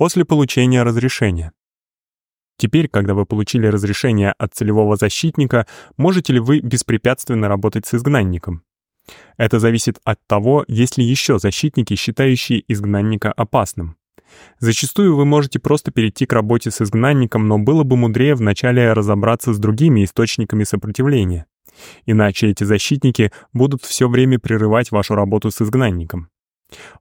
после получения разрешения. Теперь, когда вы получили разрешение от целевого защитника, можете ли вы беспрепятственно работать с изгнанником? Это зависит от того, есть ли еще защитники, считающие изгнанника опасным. Зачастую вы можете просто перейти к работе с изгнанником, но было бы мудрее вначале разобраться с другими источниками сопротивления. Иначе эти защитники будут все время прерывать вашу работу с изгнанником.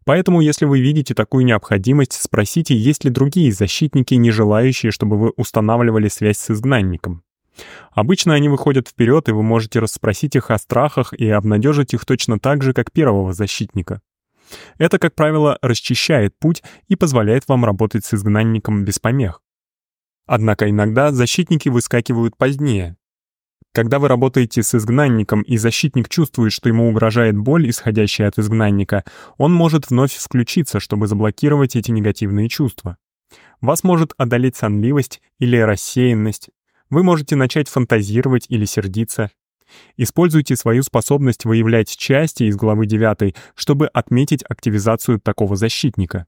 Поэтому, если вы видите такую необходимость, спросите, есть ли другие защитники, не желающие, чтобы вы устанавливали связь с изгнанником. Обычно они выходят вперед, и вы можете расспросить их о страхах и обнадежить их точно так же, как первого защитника. Это, как правило, расчищает путь и позволяет вам работать с изгнанником без помех. Однако иногда защитники выскакивают позднее, когда вы работаете с изгнанником, и защитник чувствует, что ему угрожает боль, исходящая от изгнанника, он может вновь включиться, чтобы заблокировать эти негативные чувства. Вас может одолеть сонливость или рассеянность. Вы можете начать фантазировать или сердиться. Используйте свою способность выявлять части из главы 9, чтобы отметить активизацию такого защитника.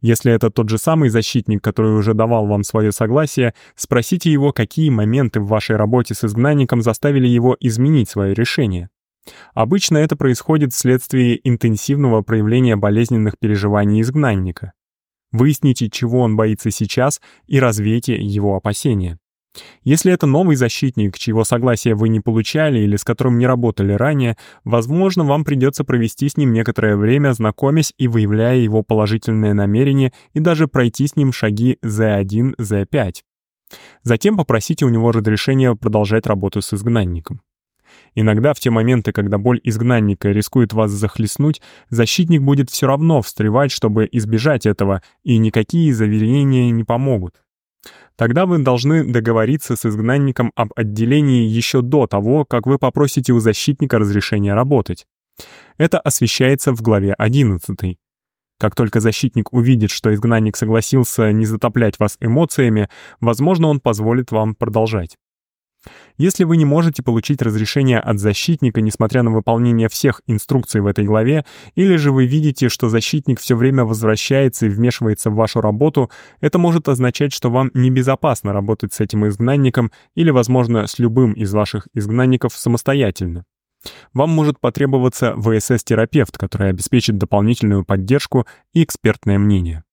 Если это тот же самый защитник, который уже давал вам свое согласие, спросите его, какие моменты в вашей работе с изгнанником заставили его изменить свое решение. Обычно это происходит вследствие интенсивного проявления болезненных переживаний изгнанника. Выясните, чего он боится сейчас, и развейте его опасения. Если это новый защитник, чьего согласия вы не получали или с которым не работали ранее, возможно, вам придется провести с ним некоторое время, знакомясь и выявляя его положительные намерения и даже пройти с ним шаги Z1, Z5. Затем попросите у него разрешения продолжать работу с изгнанником. Иногда в те моменты, когда боль изгнанника рискует вас захлестнуть, защитник будет все равно встревать, чтобы избежать этого, и никакие заверения не помогут. Тогда вы должны договориться с изгнанником об отделении еще до того, как вы попросите у защитника разрешения работать. Это освещается в главе 11. Как только защитник увидит, что изгнанник согласился не затоплять вас эмоциями, возможно, он позволит вам продолжать. Если вы не можете получить разрешение от защитника, несмотря на выполнение всех инструкций в этой главе, или же вы видите, что защитник все время возвращается и вмешивается в вашу работу, это может означать, что вам небезопасно работать с этим изгнанником или, возможно, с любым из ваших изгнанников самостоятельно. Вам может потребоваться ВСС-терапевт, который обеспечит дополнительную поддержку и экспертное мнение.